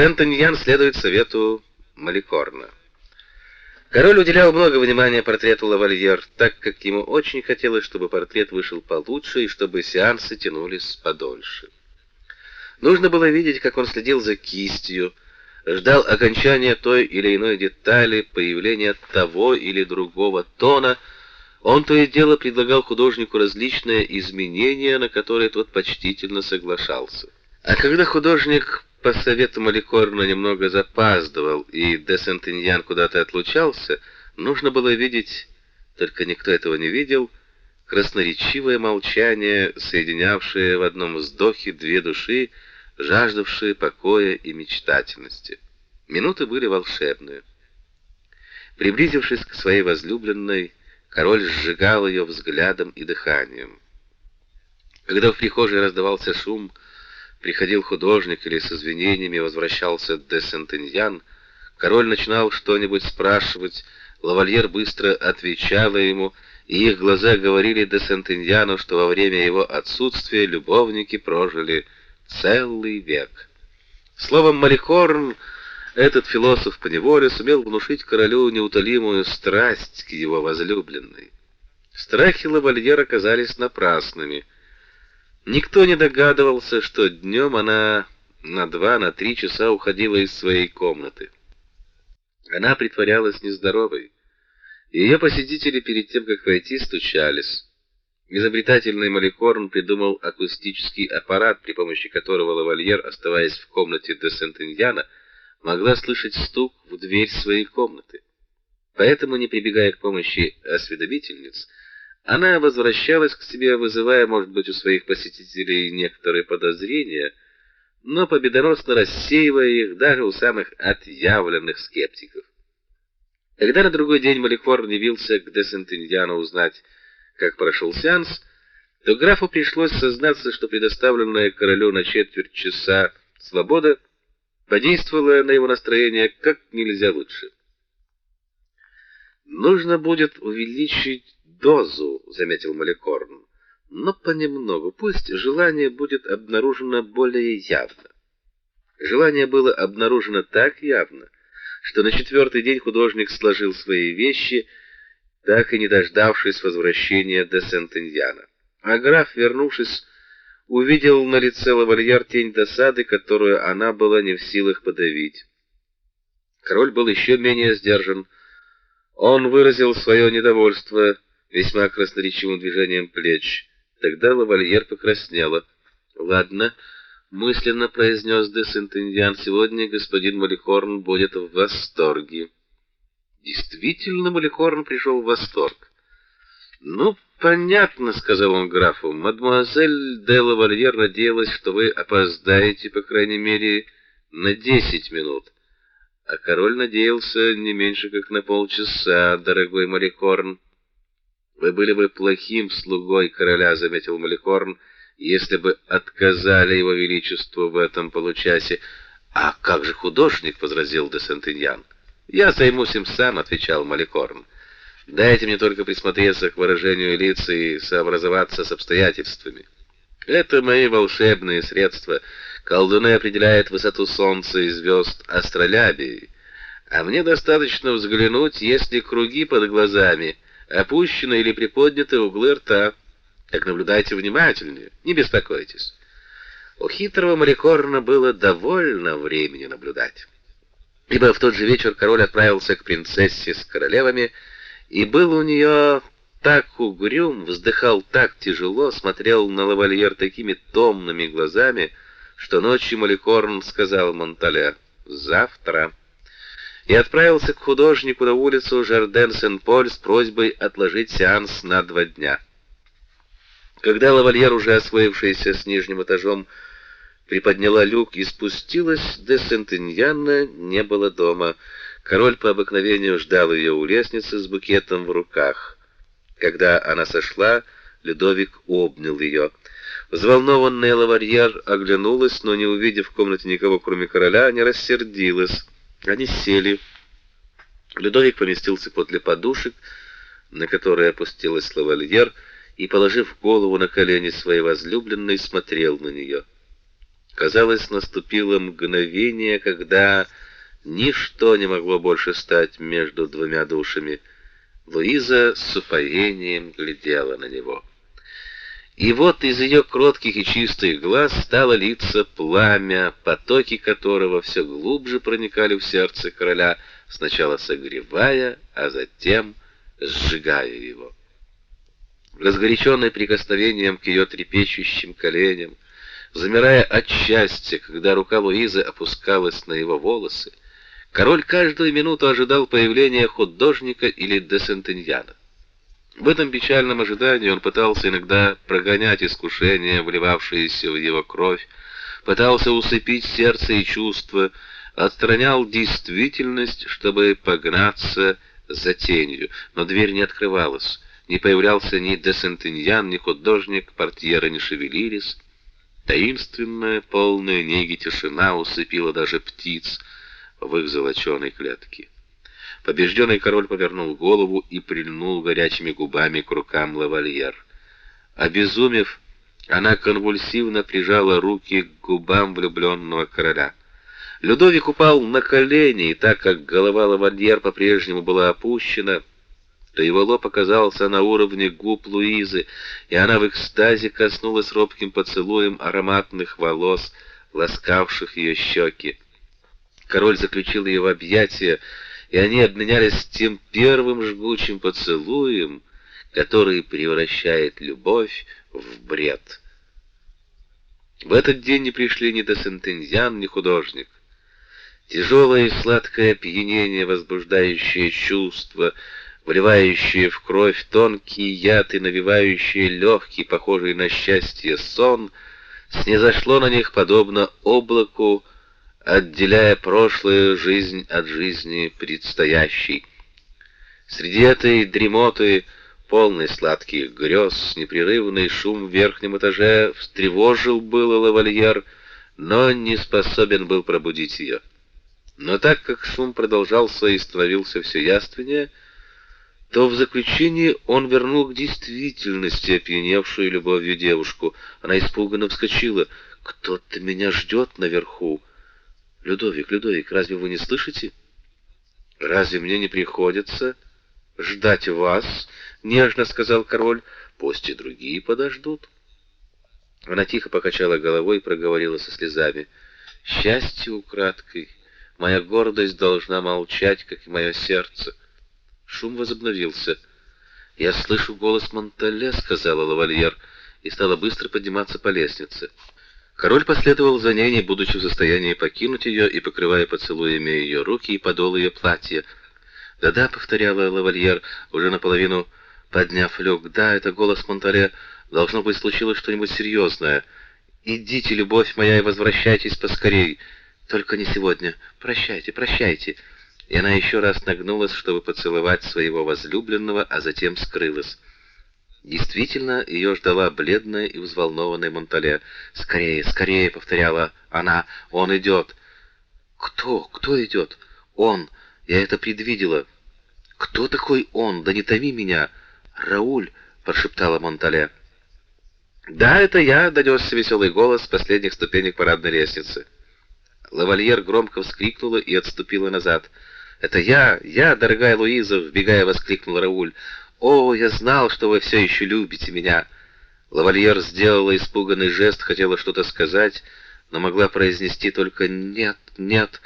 Сент-Эньян следует совету Маликорна. Король уделял много внимания портрету лавальер, так как ему очень хотелось, чтобы портрет вышел получше и чтобы сеансы тянулись подольше. Нужно было видеть, как он следил за кистью, ждал окончания той или иной детали, появления того или другого тона. Он то и дело предлагал художнику различные изменения, на которые тот почтительно соглашался. А когда художник по совету Маликорна немного запаздывал, и де Сентеньян куда-то отлучался, нужно было видеть, только никто этого не видел, красноречивое молчание, соединявшее в одном вздохе две души, жаждавшие покоя и мечтательности. Минуты были волшебные. Приблизившись к своей возлюбленной, король сжигал ее взглядом и дыханием. Когда в прихожей раздавался шум, приходил художник или с извинениями возвращался де Сентеньян, король начинал что-нибудь спрашивать, лавальер быстро отвечала ему, и их глаза говорили де Сентеньяну, что во время его отсутствия любовники прожили целый век. Словом, Маликорн, этот философ по неволе, сумел внушить королю неутолимую страсть к его возлюбленной. Страхи лавальера оказались напрасными. Никто не догадывался, что днем она на два, на три часа уходила из своей комнаты. Она притворялась нездоровой. Ее посетители перед тем, как войти, стучались. Изобретательный Маликорн придумал акустический аппарат, при помощи которого лавальер, оставаясь в комнате де Сентеньяна, могла слышать стук в дверь своей комнаты. Поэтому, не прибегая к помощи осведомительниц, она возвращалась к себе, вызывая, может быть, у своих посетителей некоторые подозрения, но победоносно рассеивая их даже у самых отъявленных скептиков. Когда на другой день Маликорн явился к де Сентеньяну узнать, как прошел сеанс, то графу пришлось сознаться, что предоставленная королю на четверть часа свобода подействовала на его настроение как нельзя лучше. Нужно будет увеличить дозу, заметил Маликорн. Но понемногу, пусть желание будет обнаружено более явно. Желание было обнаружено так явно, что на четвертый день художник сложил свои вещи так и не дождавшись возвращения де Сентеньяна. А граф, вернувшись, увидел на лице лавальяр тень досады, которую она была не в силах подавить. Король был еще менее сдержан. Он выразил свое недовольство весьма красноречивым движением плеч. Тогда лавальер покраснела. «Ладно», — мысленно произнес де Сентеньян, — «сегодня господин Малихорн будет в восторге». Действительно, Малихорн пришел в восторг. «Ну, понятно», — сказал он графу. «Мадемуазель де Лавальер надеялась, что вы опоздаете, по крайней мере, на десять минут. А король надеялся не меньше, как на полчаса, дорогой Малихорн». «Вы были бы плохим слугой короля», — заметил Малихорн, «если бы отказали его величеству в этом получасе». «А как же художник?» — возразил де Сентеньян. Я займусь им сам, отвечал Маликорн. Дайте мне только присмотреться к выражению лиц и сообразоваться с обстоятельствами. Это мои волшебные средства. Колдуны определяют высоту солнца и звезд астролябией. А мне достаточно взглянуть, если круги под глазами опущены или приподняты углы рта. Так наблюдайте внимательнее, не беспокойтесь. У хитрого Маликорна было довольно времени наблюдать ибо в тот же вечер король отправился к принцессе с королевами и был у нее так угрюм, вздыхал так тяжело, смотрел на лавальер такими томными глазами, что ночью Маликорн сказал Монтале «завтра» и отправился к художнику на улицу Жарден-Сен-Поль с просьбой отложить сеанс на два дня. Когда лавальер, уже освоившийся с нижним этажом, приподняла люк и спустилась, де Сентеньяна не было дома. Король по обыкновению ждал ее у лестницы с букетом в руках. Когда она сошла, Людовик обнял ее. Взволнованная лаварьер оглянулась, но не увидев в комнате никого, кроме короля, не рассердилась. Они сели. Людовик поместился подле подушек, на которые опустилась лавальер, и, положив голову на колени своей возлюбленной, смотрел на нее. Казалось, наступило мгновение, когда ничто не могло больше стать между двумя душами. Луиза с упоением глядела на него. И вот из ее кротких и чистых глаз стало литься пламя, потоки которого все глубже проникали в сердце короля, сначала согревая, а затем сжигая его. Разгоряченный прикосновением к ее трепещущим коленям, замирая от счастья, когда рука Луизы опускалась на его волосы, король каждую минуту ожидал появления художника или де Сентеньяна. В этом печальном ожидании он пытался иногда прогонять искушения, вливавшиеся в его кровь, пытался усыпить сердце и чувства, отстранял действительность, чтобы погнаться за тенью, но дверь не открывалась. Не появлялся ни де Сентеньян, ни художник, портьеры не шевелились. Таинственная, полная неги тишина усыпила даже птиц в их золоченой клетке. Побежденный король повернул голову и прильнул горячими губами к рукам лавальер. Обезумев, она конвульсивно прижала руки к губам влюбленного короля. Людовик упал на колени, и так как голова лавальер по-прежнему была опущена, то его лоб оказался на уровне губ Луизы, и она в экстазе коснулась робким поцелуем ароматных волос, ласкавших ее щеки. Король заключил ее в объятия, и они обменялись тем первым жгучим поцелуем, который превращает любовь в бред. В этот день не пришли ни до Сентензиан, ни художник. Тяжелое и сладкое опьянение, возбуждающее чувства, вливающее в кровь тонкий яд и навевающее легкий, похожий на счастье сон, снизошло на них подобно облаку, отделяя прошлую жизнь от жизни предстоящей. Среди этой дремоты, полной сладких грез, непрерывный шум в верхнем этаже встревожил было лавальер, но не способен был пробудить ее. Но так как шум продолжался и становился все яственнее, то в заключении он вернул к действительности опьяневшую любовью девушку. Она испуганно вскочила. «Кто-то меня ждет наверху!» Людовик, Людовик, разве вы не слышите? Разве мне не приходится ждать вас? нежно сказал король. Пусть и другие подождут. Она тихо покачала головой и проговорила со слезами: "Счастье украдкой, моя гордость должна молчать, как и мое сердце". Шум возобновился. "Я слышу голос Монтале", сказала лавальер и стала быстро подниматься по лестнице. Король последовал за ней, не будучи в состоянии покинуть ее и покрывая поцелуями ее руки и подол ее платья. "Да-да", повторяла лавальер, уже наполовину подняв люк. "Да, это голос Монтале. Должно быть случилось что-нибудь серьезное. Идите, любовь моя, и возвращайтесь поскорей. Только не сегодня. Прощайте, прощайте". И она еще раз нагнулась, чтобы поцеловать своего возлюбленного, а затем скрылась. Действительно, ее ждала бледная и взволнованная Монтале. "Скорее, скорее", повторяла она. "Он идет!» "Кто? Кто идет?» "Он. Я это предвидела". "Кто такой он? Да не томи меня". "Рауль", прошептала Монтале. "Да, это я", донесся веселый голос с последних ступенек парадной лестницы. Лавальер громко вскрикнула и отступила назад. "Это я, я, дорогая Луиза", вбегая воскликнул Рауль. О, я знал, что вы все еще любите меня. Лавальер сделала испуганный жест, хотела что-то сказать, но могла произнести только нет, нет,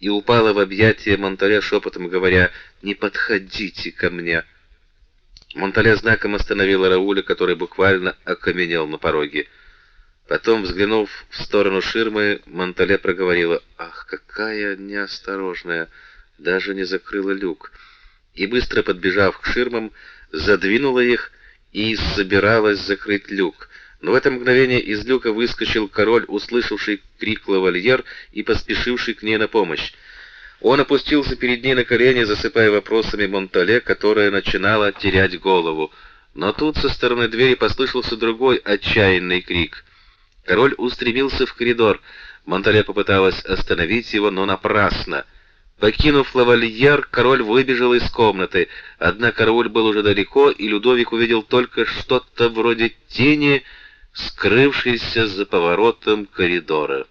и упала в объятия Монтале шепотом говоря: "Не подходите ко мне". Монтале знаком остановила Рауля, который буквально окаменел на пороге. Потом, взглянув в сторону ширмы, Монтале проговорила: "Ах, какая неосторожная, даже не закрыла люк" и быстро подбежав к ширмам, задвинула их и собиралась закрыть люк. Но в это мгновение из люка выскочил король, услышавший крик лавальер и поспешивший к ней на помощь. Он опустился перед ней на колени, засыпая вопросами Монтале, которая начинала терять голову. Но тут со стороны двери послышался другой отчаянный крик. Король устремился в коридор. Монтале попыталась остановить его, но напрасно. Покинув лавальер, король выбежал из комнаты. Однако король был уже далеко, и Людовик увидел только что-то вроде тени, скрывшийся за поворотом коридора.